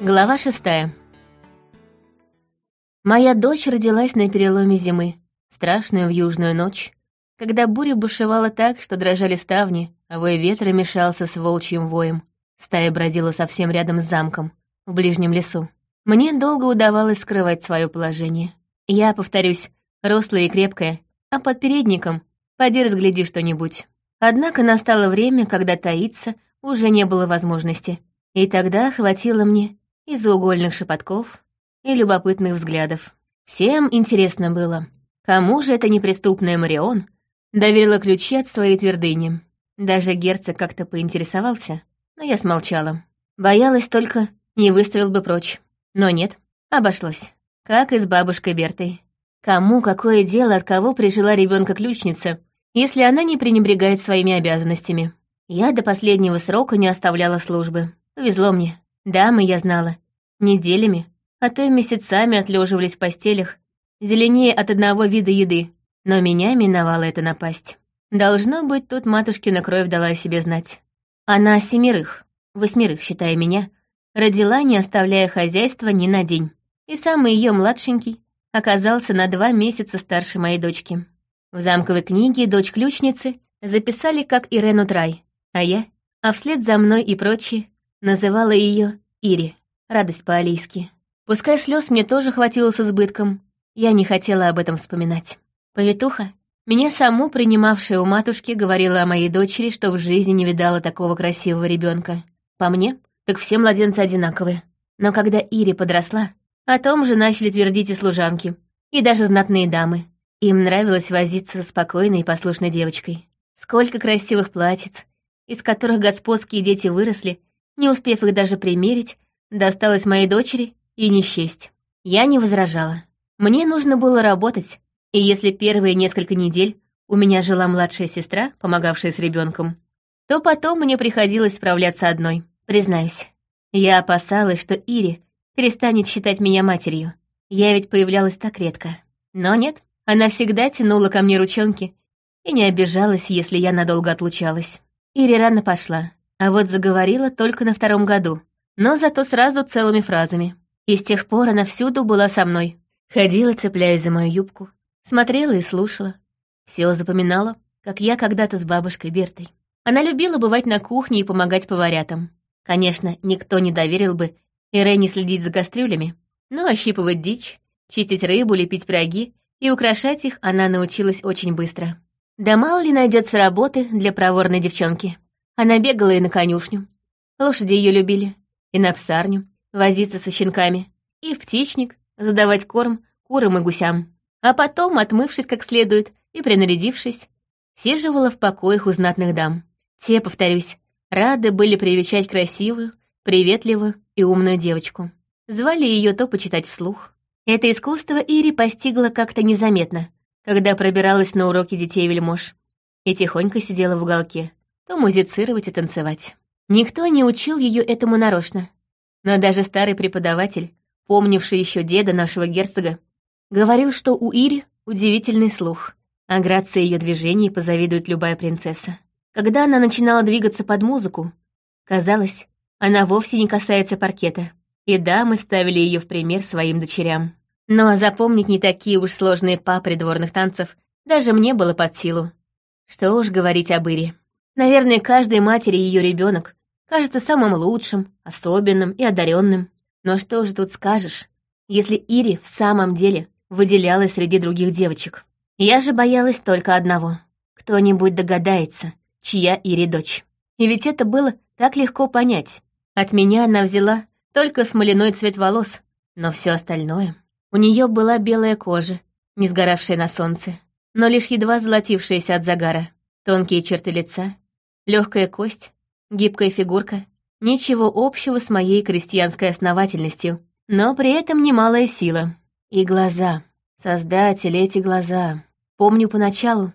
Глава шестая. Моя дочь родилась на переломе зимы, страшную в южную ночь, когда буря бушевала так, что дрожали ставни, а вой ветра мешался с волчьим воем. Стая бродила совсем рядом с замком, в ближнем лесу. Мне долго удавалось скрывать свое положение. Я, повторюсь, рослая и крепкая, а под передником поди разгляди что-нибудь. Однако настало время, когда таиться уже не было возможности, и тогда хватило мне и заугольных шепотков, и любопытных взглядов. Всем интересно было, кому же эта неприступная Марион доверила ключи от своей твердыни. Даже герцог как-то поинтересовался, но я смолчала. Боялась только, не выставил бы прочь. Но нет, обошлось. Как и с бабушкой Бертой. Кому какое дело, от кого прижила ребенка ключница, если она не пренебрегает своими обязанностями? Я до последнего срока не оставляла службы. Повезло мне. Дамы, я знала, неделями, а то и месяцами отлеживались в постелях, зеленее от одного вида еды, но меня миновала эта напасть. Должно быть, тут матушкина кровь дала о себе знать. Она семерых, восьмерых, считая меня, родила, не оставляя хозяйства ни на день. И самый ее младшенький оказался на два месяца старше моей дочки. В замковой книге дочь ключницы записали как Ирену Трай, а я, а вслед за мной и прочие, называла ее Ири, радость по-алийски. Пускай слез мне тоже хватило с избытком, я не хотела об этом вспоминать. Повитуха, меня саму принимавшая у матушки, говорила о моей дочери, что в жизни не видала такого красивого ребенка. По мне, так все младенцы одинаковые. Но когда Ири подросла, о том же начали твердить и служанки, и даже знатные дамы. Им нравилось возиться со спокойной и послушной девочкой. Сколько красивых платьиц, из которых господские дети выросли, не успев их даже примерить, досталось моей дочери и не счесть. Я не возражала. Мне нужно было работать, и если первые несколько недель у меня жила младшая сестра, помогавшая с ребенком, то потом мне приходилось справляться одной. Признаюсь, я опасалась, что Ири перестанет считать меня матерью. Я ведь появлялась так редко. Но нет, она всегда тянула ко мне ручонки и не обижалась, если я надолго отлучалась. Ири рано пошла, а вот заговорила только на втором году, но зато сразу целыми фразами. И с тех пор она всюду была со мной. Ходила, цепляясь за мою юбку, смотрела и слушала. Все запоминала, как я когда-то с бабушкой Бертой. Она любила бывать на кухне и помогать поварятам. Конечно, никто не доверил бы Ирене следить за кастрюлями, но ощипывать дичь, чистить рыбу, лепить пироги и украшать их она научилась очень быстро. Да мало ли найдется работы для проворной девчонки. Она бегала и на конюшню. Лошади ее любили. И на псарню, возиться со щенками. И в птичник, задавать корм курам и гусям. А потом, отмывшись как следует и принарядившись, сиживала в покоях у знатных дам. Те, повторюсь, рады были привечать красивую, приветливую и умную девочку. Звали ее то почитать вслух. Это искусство Ири постигла как-то незаметно, когда пробиралась на уроки детей-вельмож, и тихонько сидела в уголке, то музицировать и танцевать. Никто не учил ее этому нарочно. Но даже старый преподаватель, помнивший еще деда нашего герцога, говорил, что у Ири удивительный слух, а грация ее движений позавидует любая принцесса. Когда она начинала двигаться под музыку, казалось, она вовсе не касается паркета, и да, мы ставили ее в пример своим дочерям. Но запомнить не такие уж сложные па придворных танцев даже мне было под силу. Что уж говорить об Ире. Наверное, каждой матери ее ребенок кажется самым лучшим, особенным и одаренным. Но что же тут скажешь, если Ири в самом деле выделялась среди других девочек? Я же боялась только одного. Кто-нибудь догадается, чья Ири дочь. И ведь это было так легко понять. От меня она взяла только смоляной цвет волос, но все остальное... У нее была белая кожа, не сгоравшая на солнце, но лишь едва золотившаяся от загара, тонкие черты лица, легкая кость, гибкая фигурка, ничего общего с моей крестьянской основательностью, но при этом немалая сила. И глаза. Создатели эти глаза. Помню поначалу,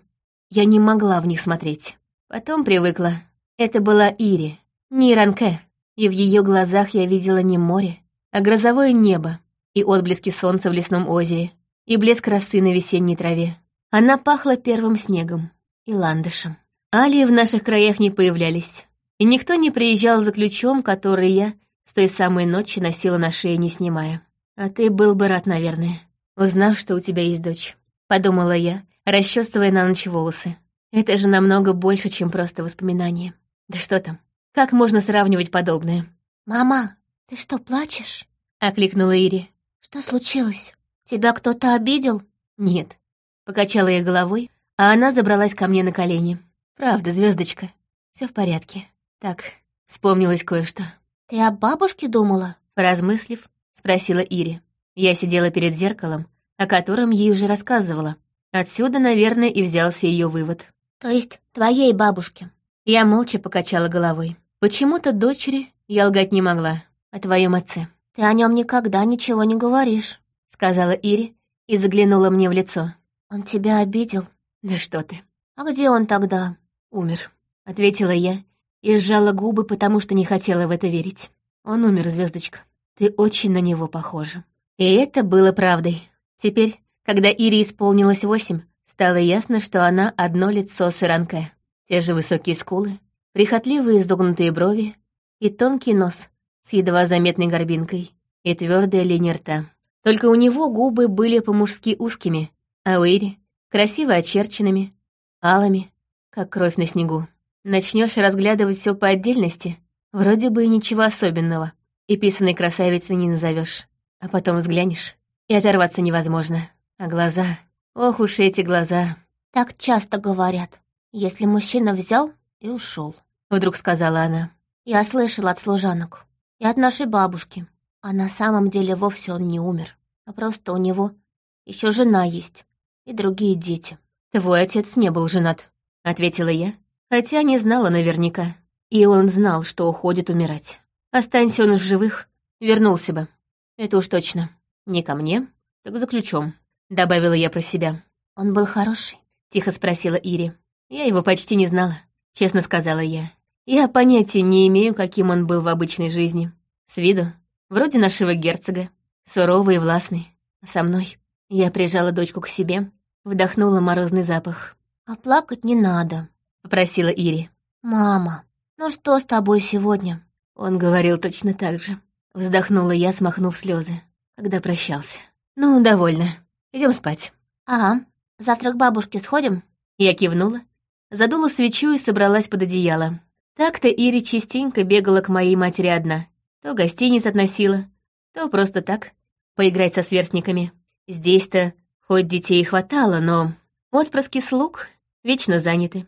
я не могла в них смотреть. Потом привыкла. Это была Ири, не Иранке, и в ее глазах я видела не море, а грозовое небо и отблески солнца в лесном озере, и блеск росы на весенней траве. Она пахла первым снегом и ландышем. Алии в наших краях не появлялись, и никто не приезжал за ключом, который я с той самой ночи носила на шее, не снимая. А ты был бы рад, наверное, узнав, что у тебя есть дочь. Подумала я, расчесывая на ночь волосы. Это же намного больше, чем просто воспоминания. Да что там? Как можно сравнивать подобное? «Мама, ты что, плачешь?» — окликнула Ири. «Что случилось? Тебя кто-то обидел?» «Нет». Покачала я головой, а она забралась ко мне на колени. «Правда, звездочка, все в порядке. Так, вспомнилось кое-что». «Ты о бабушке думала?» Поразмыслив, спросила Ири. Я сидела перед зеркалом, о котором ей уже рассказывала. Отсюда, наверное, и взялся ее вывод. «То есть твоей бабушке?» Я молча покачала головой. Почему-то дочери я лгать не могла. О твоем отце. «Ты о нем никогда ничего не говоришь», — сказала Ири и заглянула мне в лицо. «Он тебя обидел?» «Да что ты». «А где он тогда?» «Умер», — ответила я и сжала губы, потому что не хотела в это верить. Он умер, звездочка. Ты очень на него похожа. И это было правдой. Теперь, когда Ире исполнилось восемь, стало ясно, что она одно лицо с Иранке. Те же высокие скулы, прихотливые изогнутые брови и тонкий нос с едва заметной горбинкой и твердая линия рта. Только у него губы были по-мужски узкими, а у Ири — красиво очерченными, алыми, как кровь на снегу. Начнешь разглядывать все по отдельности, вроде бы и ничего особенного, и писаной красавицей не назовешь. А потом взглянешь, и оторваться невозможно. А глаза... Ох уж эти глаза. Так часто говорят. Если мужчина взял и ушел, вдруг сказала она. Я слышала от служанок. И от нашей бабушки. А на самом деле вовсе он не умер. А просто у него еще жена есть. И другие дети. Твой отец не был женат, ответила я, хотя не знала наверняка. И он знал, что уходит умирать. Останься он в живых, вернулся бы. Это уж точно. Не ко мне, так за ключом, добавила я про себя. Он был хороший? Тихо спросила Ири. Я его почти не знала, честно сказала я. Я понятия не имею, каким он был в обычной жизни. С виду, вроде нашего герцога, суровый и властный. Со мной. Я прижала дочку к себе, вдохнула морозный запах. «А плакать не надо», — попросила Ири. «Мама, ну что с тобой сегодня?» Он говорил точно так же. Вздохнула я, смахнув слезы, когда прощался. «Ну, довольно. Идем спать». «Ага. Завтра к бабушке сходим?» Я кивнула, задула свечу и собралась под одеяло. Так-то Ири частенько бегала к моей матери одна. То гостиниц относила, то просто так, поиграть со сверстниками. Здесь-то хоть детей хватало, но отпрыски слуг вечно заняты.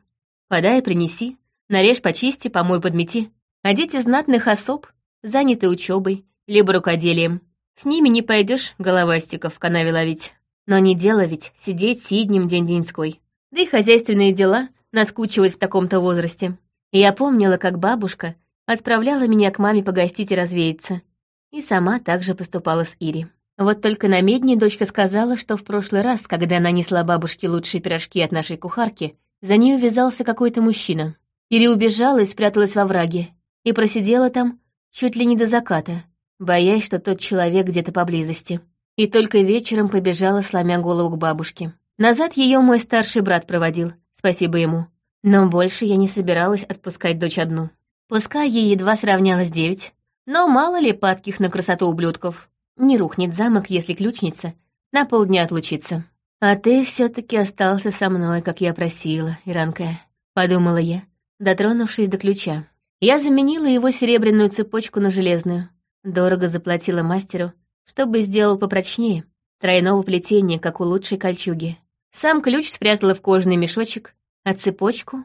Подай, принеси, нарежь, почисти, помой, подмети. А дети знатных особ заняты учебой, либо рукоделием. С ними не пойдешь головастиков в канаве ловить. Но не дело ведь сидеть сиднем день-деньской. Да и хозяйственные дела наскучивают в таком-то возрасте. Я помнила, как бабушка отправляла меня к маме погостить и развеяться. И сама также поступала с Ири. Вот только на медне дочка сказала, что в прошлый раз, когда она несла бабушке лучшие пирожки от нашей кухарки, за ней увязался какой-то мужчина. Ири убежала и спряталась во враге. И просидела там чуть ли не до заката, боясь, что тот человек где-то поблизости. И только вечером побежала, сломя голову к бабушке. Назад ее мой старший брат проводил, спасибо ему. Но больше я не собиралась отпускать дочь одну. Пускай ей едва сравнялось девять, но мало ли падких на красоту ублюдков. Не рухнет замок, если ключница на полдня отлучится. А ты все таки остался со мной, как я просила, Иранка, подумала я, дотронувшись до ключа. Я заменила его серебряную цепочку на железную. Дорого заплатила мастеру, чтобы сделал попрочнее, тройного плетения, как у лучшей кольчуги. Сам ключ спрятала в кожаный мешочек, а цепочку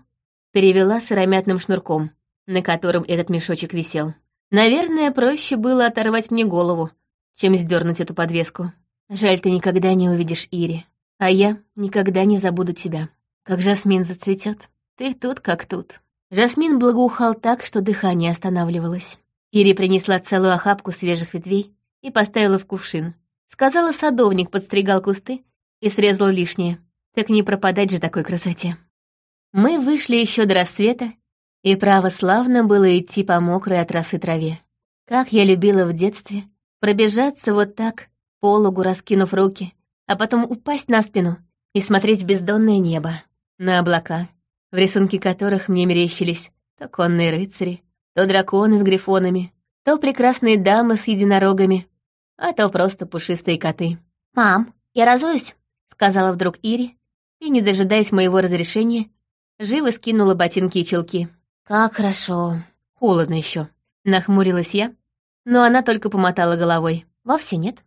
перевела сыромятным шнурком, на котором этот мешочек висел. Наверное, проще было оторвать мне голову, чем сдернуть эту подвеску. Жаль, ты никогда не увидишь Ири, а я никогда не забуду тебя. Как жасмин зацветет, ты тут как тут. Жасмин благоухал так, что дыхание останавливалось. Ири принесла целую охапку свежих ветвей и поставила в кувшин. Сказала, садовник подстригал кусты и срезал лишнее. Так не пропадать же такой красоте. Мы вышли еще до рассвета, и право славно было идти по мокрой от росы траве. Как я любила в детстве пробежаться вот так, пологу раскинув руки, а потом упасть на спину и смотреть в бездонное небо, на облака, в рисунке которых мне мерещились то конные рыцари, то драконы с грифонами, То прекрасные дамы с единорогами, а то просто пушистые коты. «Мам, я разуюсь?» — сказала вдруг Ири, и, не дожидаясь моего разрешения, живо скинула ботинки и чулки. «Как хорошо!» «Холодно еще, нахмурилась я, но она только помотала головой. «Вовсе нет.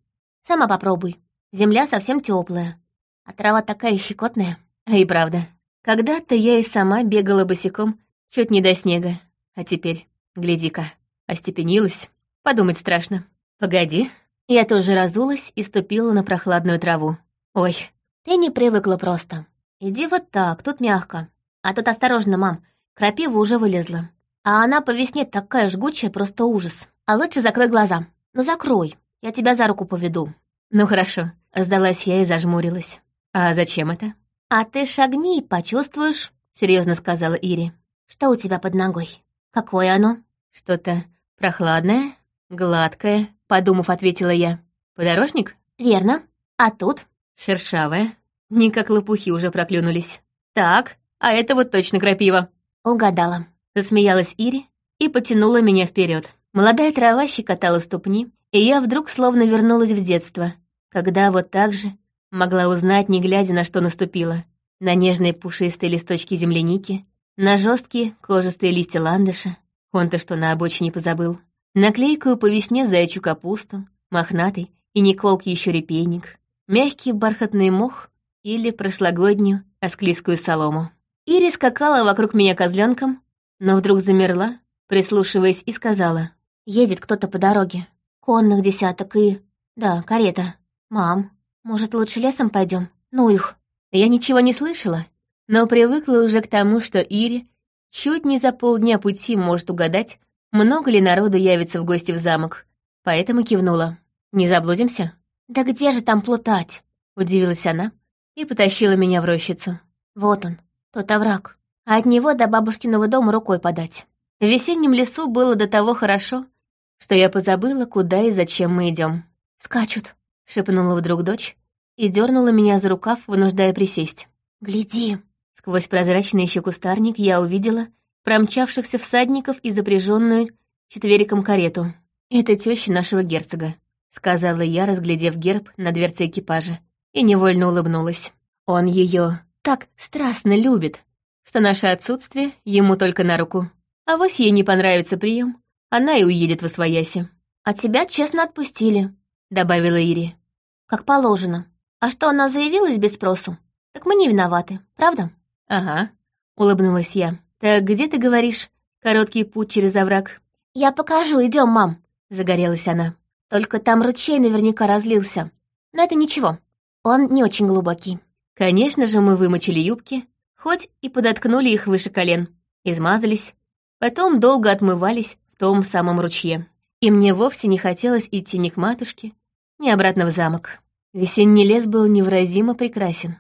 Сама попробуй. Земля совсем теплая, а трава такая щекотная». А и правда, когда-то я и сама бегала босиком чуть не до снега, а теперь, гляди-ка, остепенилась. Подумать страшно. Погоди. Я тоже разулась и ступила на прохладную траву. Ой. Ты не привыкла просто. Иди вот так, тут мягко. А тут осторожно, мам, крапива уже вылезла. А она по весне такая жгучая, просто ужас. А лучше закрой глаза. Ну закрой, я тебя за руку поведу. Ну хорошо, сдалась я и зажмурилась. А зачем это? А ты шагни и почувствуешь, серьезно сказала Ири. Что у тебя под ногой? Какое оно? Что-то прохладное, гладкое, подумав, ответила я. Подорожник? Верно. А тут? Шершавое. Не как лопухи уже проклюнулись. Так, а это вот точно крапива. Угадала. Засмеялась Ири и потянула меня вперед. Молодая трава щекотала ступни, и я вдруг словно вернулась в детство, когда вот так же могла узнать, не глядя на что наступила. На нежные пушистые листочки земляники, на жесткие кожистые листья ландыша, он-то что на обочине позабыл, на клейкую по весне заячью капусту, мохнатый и не колкий еще репейник, мягкий бархатный мох или прошлогоднюю осклизкую солому. Ири скакала вокруг меня козленком, но вдруг замерла, прислушиваясь, и сказала. «Едет кто-то по дороге. Конных десяток и... Да, карета. Мам, может, лучше лесом пойдем? Ну их». Я ничего не слышала, но привыкла уже к тому, что Ири чуть не за полдня пути может угадать, много ли народу явится в гости в замок, поэтому кивнула. «Не заблудимся?» «Да где же там плутать?» — удивилась она и потащила меня в рощицу. «Вот он, тот овраг, а от него до бабушкиного дома рукой подать». В весеннем лесу было до того хорошо, что я позабыла, куда и зачем мы идем. «Скачут», — шепнула вдруг дочь и дернула меня за рукав, вынуждая присесть. «Гляди!» Сквозь прозрачный еще кустарник я увидела промчавшихся всадников и запряженную четвериком карету. «Это теща нашего герцога», — сказала я, разглядев герб на дверце экипажа, и невольно улыбнулась. Он ее так страстно любит, что наше отсутствие ему только на руку. А вось ей не понравится прием, она и уедет в освояси. «А тебя честно отпустили», — добавила Ири. «Как положено. А что она заявилась без спросу? Так мы не виноваты, правда?» «Ага», — улыбнулась я. «Так где ты говоришь? Короткий путь через овраг?» «Я покажу, идем, мам», — загорелась она. «Только там ручей наверняка разлился. Но это ничего, он не очень глубокий». Конечно же, мы вымочили юбки, хоть и подоткнули их выше колен, измазались, потом долго отмывались в том самом ручье. И мне вовсе не хотелось идти ни к матушке, ни обратно в замок. Весенний лес был невыразимо прекрасен.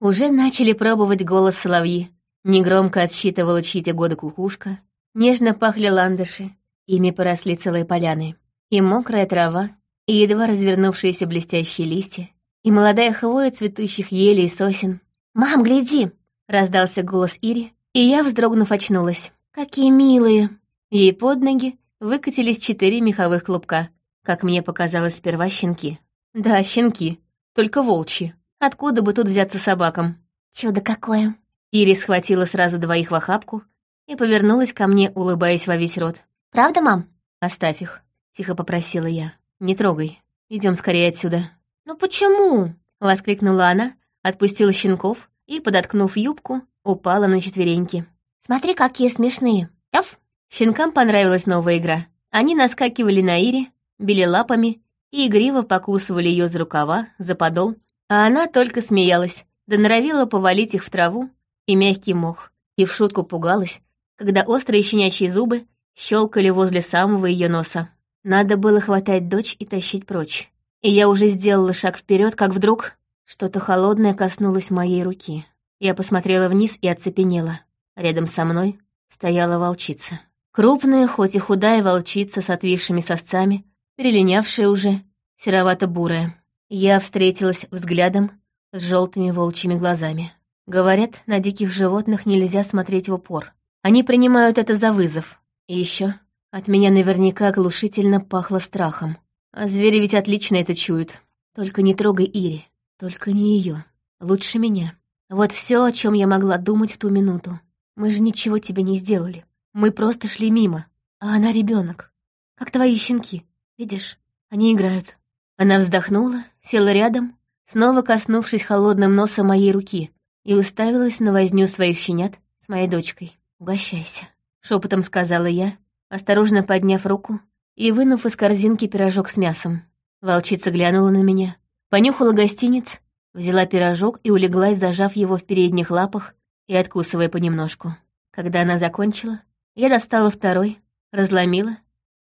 Уже начали пробовать голос соловьи. Негромко отсчитывала чьи-то годы кукушка. Нежно пахли ландыши. Ими поросли целые поляны. И мокрая трава, и едва развернувшиеся блестящие листья, и молодая хвоя цветущих елей и сосен. «Мам, гляди!» — раздался голос Ири, и я, вздрогнув, очнулась. «Какие милые!» Ей под ноги выкатились четыре меховых клубка, как мне показалось сперва щенки. Да, щенки, только волчьи. Откуда бы тут взяться собакам? Чудо какое. Ири схватила сразу двоих в охапку и повернулась ко мне, улыбаясь во весь рот. «Правда, мам?» «Оставь их», — тихо попросила я. «Не трогай. Идем скорее отсюда». «Ну почему?» — воскликнула она, отпустила щенков и, подоткнув юбку, упала на четвереньки. «Смотри, какие смешные. Эф!» Щенкам понравилась новая игра. Они наскакивали на Ире, били лапами и игриво покусывали ее за рукава, за подол, а она только смеялась, да норовила повалить их в траву и мягкий мох, и в шутку пугалась, когда острые щенячьи зубы щелкали возле самого ее носа. Надо было хватать дочь и тащить прочь. И я уже сделала шаг вперед, как вдруг что-то холодное коснулось моей руки. Я посмотрела вниз и оцепенела. Рядом со мной стояла волчица. Крупная, хоть и худая волчица с отвисшими сосцами, перелинявшая уже, серовато-бурая. Я встретилась взглядом с желтыми волчьими глазами. Говорят, на диких животных нельзя смотреть в упор. Они принимают это за вызов. И еще От меня наверняка оглушительно пахло страхом. А звери ведь отлично это чуют. Только не трогай Ири, только не ее. Лучше меня. Вот все, о чем я могла думать в ту минуту. Мы же ничего тебе не сделали. Мы просто шли мимо. А она ребенок, Как твои щенки. Видишь, они играют. Она вздохнула, села рядом, снова коснувшись холодным носом моей руки, и уставилась на возню своих щенят с моей дочкой. «Угощайся», — шепотом сказала я, осторожно подняв руку и вынув из корзинки пирожок с мясом. Волчица глянула на меня, понюхала гостиниц, взяла пирожок и улеглась, зажав его в передних лапах и откусывая понемножку. Когда она закончила, я достала второй, разломила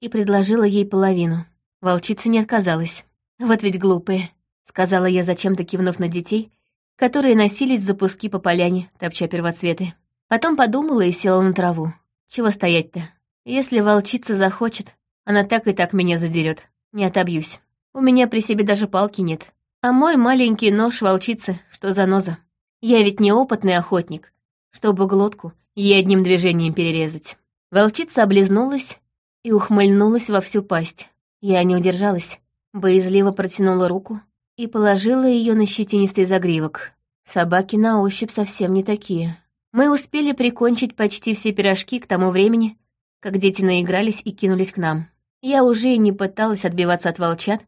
и предложила ей половину. Волчица не отказалась. «Вот ведь глупые», — сказала я, зачем-то кивнув на детей, которые носились за пуски по поляне, топча первоцветы. Потом подумала и села на траву. Чего стоять-то? Если волчица захочет, она так и так меня задерет. Не отобьюсь. У меня при себе даже палки нет. А мой маленький нож волчицы, что за ноза? Я ведь неопытный охотник, чтобы глотку ей одним движением перерезать. Волчица облизнулась и ухмыльнулась во всю пасть. Я не удержалась, боязливо протянула руку и положила ее на щетинистый загривок. Собаки на ощупь совсем не такие. Мы успели прикончить почти все пирожки к тому времени, как дети наигрались и кинулись к нам. Я уже и не пыталась отбиваться от волчат,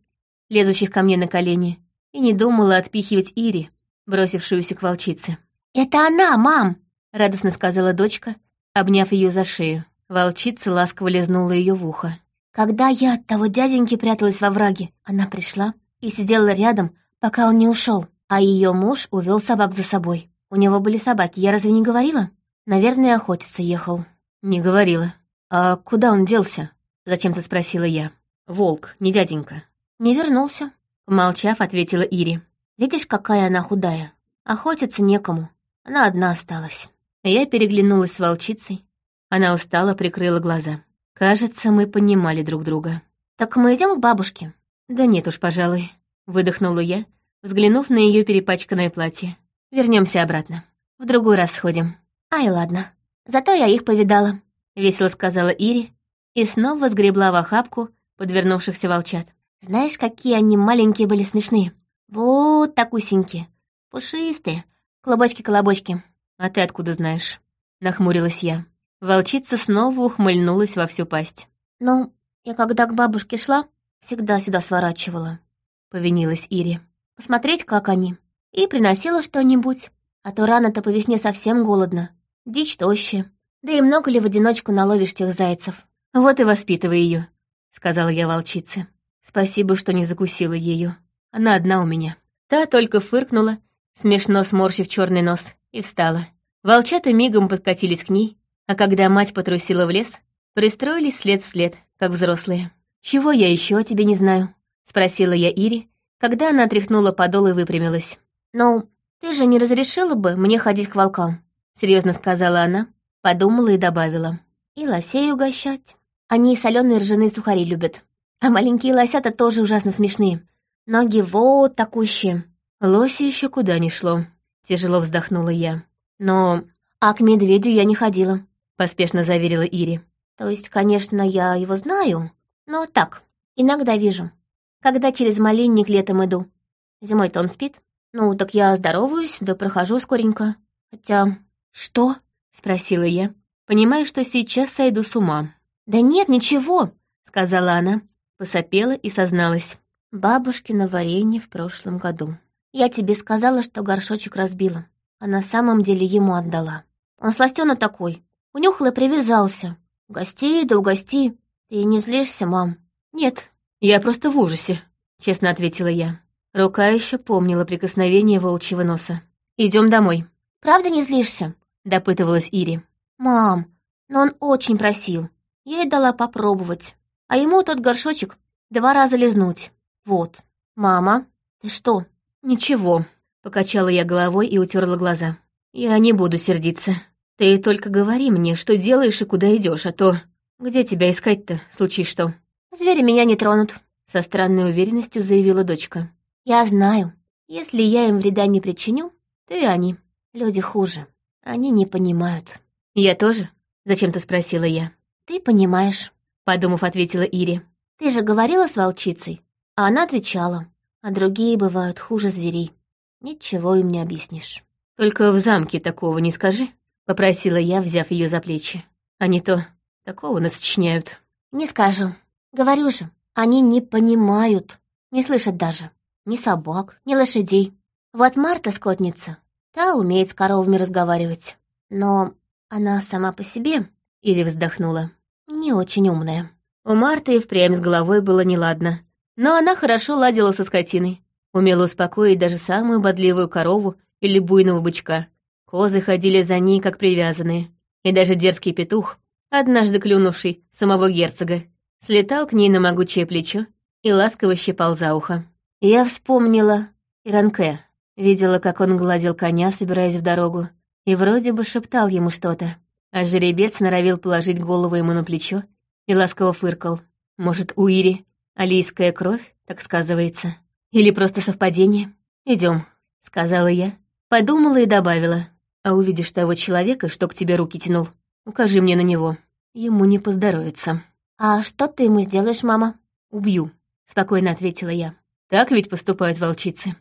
лезущих ко мне на колени, и не думала отпихивать Ири, бросившуюся к волчице. «Это она, мам!» — радостно сказала дочка, обняв ее за шею. Волчица ласково лизнула ее в ухо. Когда я от того дяденьки пряталась во враге, она пришла и сидела рядом, пока он не ушел, а ее муж увел собак за собой. У него были собаки, я разве не говорила? Наверное, охотиться ехал. Не говорила. А куда он делся? Зачем-то спросила я. Волк, не дяденька. Не вернулся. Помолчав, ответила Ири. Видишь, какая она худая. Охотиться некому. Она одна осталась. Я переглянулась с волчицей. Она устало прикрыла глаза. Кажется, мы понимали друг друга. «Так мы идем к бабушке?» «Да нет уж, пожалуй», — выдохнула я, взглянув на ее перепачканное платье. Вернемся обратно. В другой раз сходим». «Ай, ладно. Зато я их повидала», — весело сказала Ири и снова сгребла в охапку подвернувшихся волчат. «Знаешь, какие они маленькие были смешные? Вот такусенькие, пушистые, клобочки-колобочки». «А ты откуда знаешь?» — нахмурилась я. Волчица снова ухмыльнулась во всю пасть. «Ну, я когда к бабушке шла, всегда сюда сворачивала», — повинилась Ири. «Посмотреть, как они. И приносила что-нибудь. А то рано-то по весне совсем голодно. Дичь тощая. Да и много ли в одиночку наловишь тех зайцев?» «Вот и воспитывай ее, сказала я волчице. «Спасибо, что не закусила ее. Она одна у меня». Та только фыркнула, смешно сморщив черный нос, и встала. Волчата мигом подкатились к ней, а когда мать потрусила в лес, пристроились след в след, как взрослые. «Чего я еще о тебе не знаю?» — спросила я Ири, когда она отряхнула подол и выпрямилась. «Ну, ты же не разрешила бы мне ходить к волкам?» — серьезно сказала она, подумала и добавила. «И лосей угощать. Они соленые ржаные сухари любят. А маленькие лосята тоже ужасно смешные. Ноги вот такущие». Лоси еще куда ни шло. Тяжело вздохнула я. Но... А к медведю я не ходила. — поспешно заверила Ири. «То есть, конечно, я его знаю, но так, иногда вижу. Когда через малинник летом иду. Зимой-то он спит. Ну, так я здороваюсь, да прохожу скоренько. Хотя...» «Что?» — спросила я, понимая, что сейчас сойду с ума. «Да нет, ничего», — сказала она, посопела и созналась. «Бабушкино варенье в прошлом году. Я тебе сказала, что горшочек разбила, а на самом деле ему отдала. Он сластёно такой, Унюхал и привязался. Угости да угости. Ты не злишься, мам? Нет, я просто в ужасе, честно ответила я. Рука еще помнила прикосновение волчьего носа. Идем домой. Правда не злишься? Допытывалась Ири. Мам, но он очень просил. Я ей дала попробовать. А ему тот горшочек два раза лизнуть. Вот. Мама, ты что? Ничего. Покачала я головой и утерла глаза. Я не буду сердиться. Ты только говори мне, что делаешь и куда идешь, а то... Где тебя искать-то, случись что?» «Звери меня не тронут», — со странной уверенностью заявила дочка. «Я знаю. Если я им вреда не причиню, то и они. Люди хуже. Они не понимают». «Я тоже?» — зачем-то спросила я. «Ты понимаешь. подумав, ответила Ири. «Ты же говорила с волчицей?» А она отвечала, а другие бывают хуже зверей. Ничего им не объяснишь. «Только в замке такого не скажи», — попросила я, взяв ее за плечи. «А не то такого нас сочиняют». «Не скажу. Говорю же, они не понимают, не слышат даже. Ни собак, ни лошадей. Вот Марта скотница, та умеет с коровами разговаривать. Но она сама по себе, или вздохнула, не очень умная. У Марты и впрямь с головой было неладно. Но она хорошо ладила со скотиной, умела успокоить даже самую бодливую корову или буйного бычка. Козы ходили за ней, как привязанные. И даже дерзкий петух, однажды клюнувший самого герцога, слетал к ней на могучее плечо и ласково щипал за ухо. Я вспомнила Иранке, видела, как он гладил коня, собираясь в дорогу, и вроде бы шептал ему что-то. А жеребец норовил положить голову ему на плечо и ласково фыркал. Может, у Ири алийская кровь, так сказывается? Или просто совпадение? Идем, сказала я, подумала и добавила. А увидишь того человека, что к тебе руки тянул, укажи мне на него. Ему не поздоровится. «А что ты ему сделаешь, мама?» «Убью», — спокойно ответила я. «Так ведь поступают волчицы».